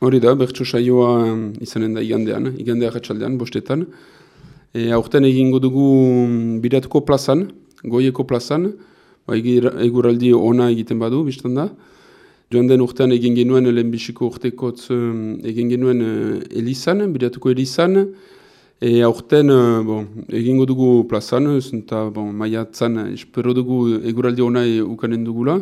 Hori da, bertso saioa izanen da igandean, igandea ratxaldean, bostetan. E, aurten egingo dugu biratuko plazan, goieko plazan, ba, eguraldi ona egiten badu, biztan da. Joan den urtean egin genuen, lehenbiziko urtekotz egin genuen elizan, biratuko elizan, E aurten, uh, bon, egingo dugu plazan, eta bon, maiatzan, espero dugu eguraldi hona ukanen dugula,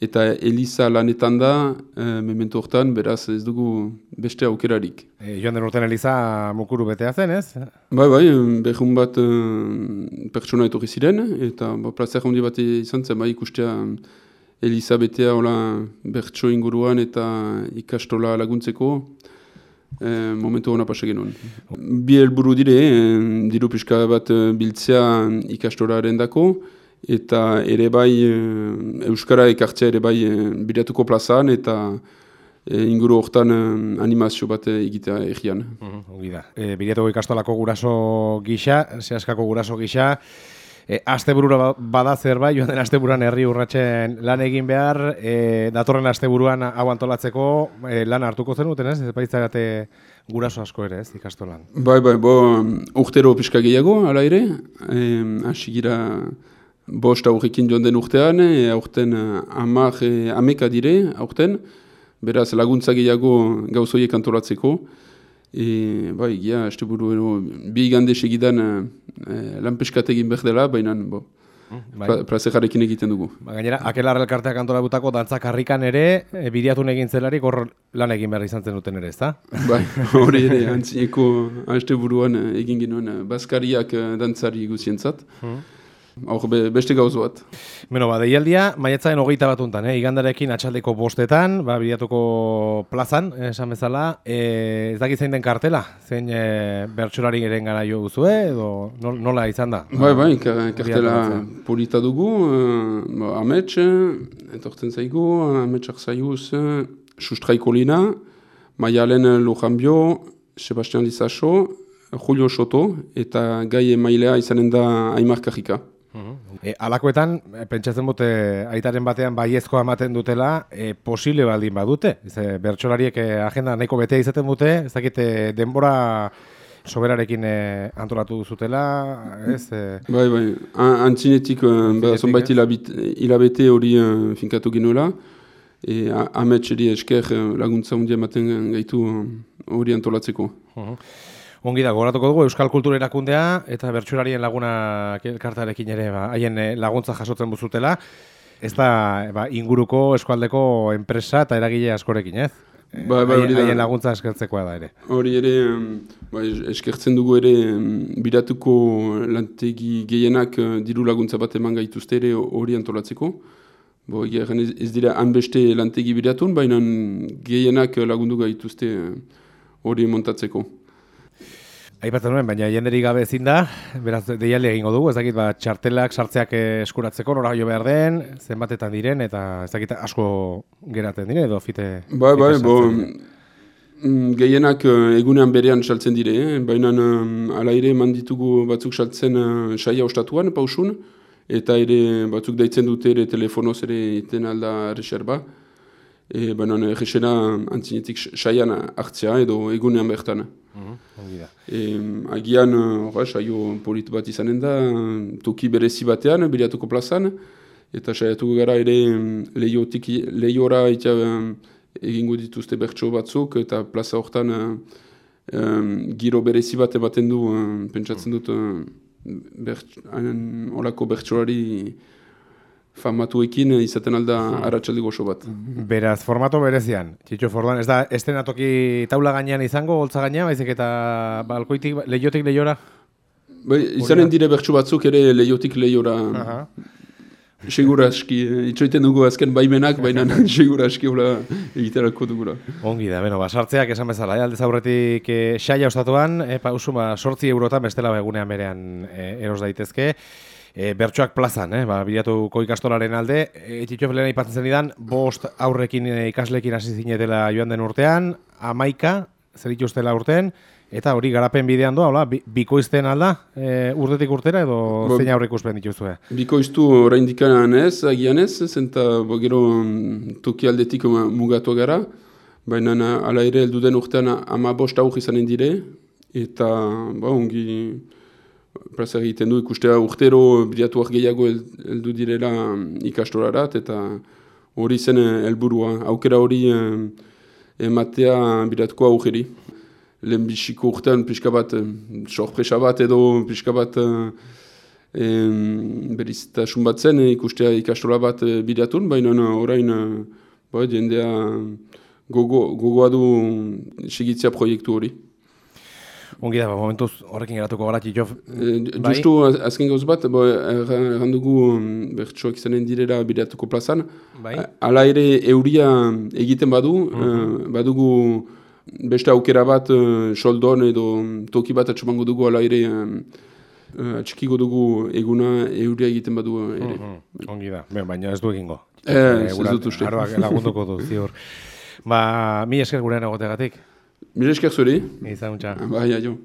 eta Eliza lanetan da, e, memento hortan, beraz ez dugu beste aukerarik. E, joan den urtean Eliza mukuru betea zen, ez? Bai, bai, behun bat uh, pertsona etorri ziren, eta ba, plazera hondi bat izan zen, bai, ikustea Eliza betea hola bertso inguruan eta ikastola laguntzeko, e, momentu hona pasa genuen. Bi helburu dire, e, diru pixka bat e, biltzea ikastoraren dako, eta ere bai Euskara ekartzea ere bai biratuko plazan, eta inguru hortan animazio bat egitea egian. Uh da. E, biratuko ikastolako guraso gisa, zehaskako guraso gisa, E, asteburura ba, bada zerbait, joan den asteburuan herri urratzen lan egin behar, e, datorren asteburuan hau antolatzeko e, lan hartuko zen duten, ez? Baitzarate guraso asko ere, ez, ikastolan. Bai, bai, bo, urtero pixka gehiago, ala ere, e, asigira bost aurrekin joan den urtean, e, aurten amak, e, ameka dire, aurten, beraz laguntza gehiago gauzoiek antolatzeko, E, bai, gira, este buru, ero, bi igande segidan e, lan peskat egin behar dela, baina, bo, mm, bai. egiten dugu. Ba, gainera, akelar elkarteak antola butako dantzak harrikan ere, e, bidiatu egin zelarik hor lan egin behar izan zen duten ere, ezta? Bai, hori ere, antzineko, haste buruan egin genuen, baskariak dantzari guzientzat. Mm. Hor beste gauz bat. Beno, ba, deialdia, maietzaren hogeita bat untan, eh? igandarekin atxaldeko bostetan, ba, bidiatuko plazan, esan bezala, e, ez dakit zein den kartela, zein e, bertxolari eren gara jo guzue, edo nola izan da? Bai, bai, kartela polita dugu, uh, amets, entortzen zaigu, ametsak zaiguz, sustraiko lina, maialen Lujanbio, Sebastian Lizaso, Julio Soto, eta gai emailea izanen da Aimar Kajika. E, alakoetan, e, pentsatzen dute aitaren batean baiezkoa ematen dutela, e, posible baldin badute. Ze, bertsolariek agenda nahiko betea izaten dute, ez dakite denbora soberarekin e, antolatu duzutela, ez? E... Bai, bai, antzinetik, ba, zonbait hilabete hori finkatu genuela, e, ametxeri esker laguntza hundia ematen gaitu hori antolatzeko. Uh Ongi da, goratuko dugu Euskal Kultura erakundea eta bertsularien laguna elkartarekin ere ba, haien eh, laguntza jasotzen buzutela. Ez da ba, inguruko eskualdeko enpresa eta eragile askorekin, ez? Ba, ba, haien laguntza eskertzekoa da ere. Hori ere, ba, eskertzen dugu ere biratuko lantegi gehienak eh, diru laguntza bat eman gaituzte ere hori antolatzeko. Bo, ez, ez dira hanbeste lantegi biratun, baina gehienak lagundu gaituzte eh, hori montatzeko. Aipatzen nuen, baina jenderik gabe ezin da, beraz deialde egingo dugu, ez dakit ba, txartelak sartzeak eskuratzeko, nora jo behar den, zenbatetan diren, eta ez dakit asko geraten dire, edo fite... Bai, bai, bo, mm, gehienak eh, egunean berean saltzen dire, eh? baina um, ala ere manditugu batzuk saltzen uh, saia ostatuan, pausun, eta ere batzuk daitzen dute ere telefonoz ere iten alda reserba, e, baina egizena antzinetik saian hartzea edo egunean bertan. Mm agian, horra, saio polit bat izanen da, toki berezi batean, biliatuko plazan, eta saiatuko gara ere lehiotik, lehiora eta egingo dituzte bertso batzuk, eta plaza hortan um, giro berezi bat ematen du, pentsatzen dut, um, bert, olako bertsoari famatuekin izaten alda aratsaldi goxo bat. Beraz, formato berezian, Txitxo Fordan, ez da, estenatoki taula gainean izango, holtza gainean, baizik eta balkoitik, lehiotik lehiora? Bai, izanen dire bertsu batzuk ere lehiotik lehiora. Segura aski, itxoiten dugu azken baimenak, baina segura aski hola egiterako dugula. Ongi da, beno, basartzeak esan bezala, eh? aldez aurretik eh, xaia ostatuan, eh, pausu, ba, sortzi eurotan bestela egunean berean eh, eros daitezke e, bertsoak plazan, eh, ba, bilatuko ikastolaren alde, e, txitxo felena ipatzen zen idan, bost aurrekin e, ikaslekin hasi zinetela joan den urtean, amaika, zer dituztela urtean, eta hori garapen bidean doa, hola, bikoizten alda, e, urtetik urtera edo ba, zein aurrik uspen dituzue? Bikoiztu orain dikanan ez, agian ez, zenta gero mm, toki aldetik mugatu gara, baina ala ere heldu den urtean ama bost auk izanen dire, eta ba, ongi plaza egiten du ikustea urtero bidatuak gehiago heldu direla ikastorarat, eta hori zen helburua aukera hori ematea bidatuko aukeri. Lehen bisiko urtean pixka bat, sorpresa bat edo pixka bat beriztasun bat zen ikustea ikastola bat bidatun, baina orain ba, jendea gogoa gogo du segitzea proiektu hori. Ongi da, ba, momentuz horrekin geratuko gara, Jof. E, bai? Justu, azken gauz bat, bo, errandugu bertsoak izanen direla bidatuko plazan. Bai? Ala ere euria egiten badu, uh badugu beste aukera bat, uh, soldon edo toki bat atxamango dugu ala ere atxikiko dugu eguna euria egiten badu ere. Uh Ongi da, baina ez du egingo. Eh, ez dut uste. Arroak lagunduko du, ziur. Ba, mi esker gurean egotegatik. Mi esker zuri. Izan, Bai, aio.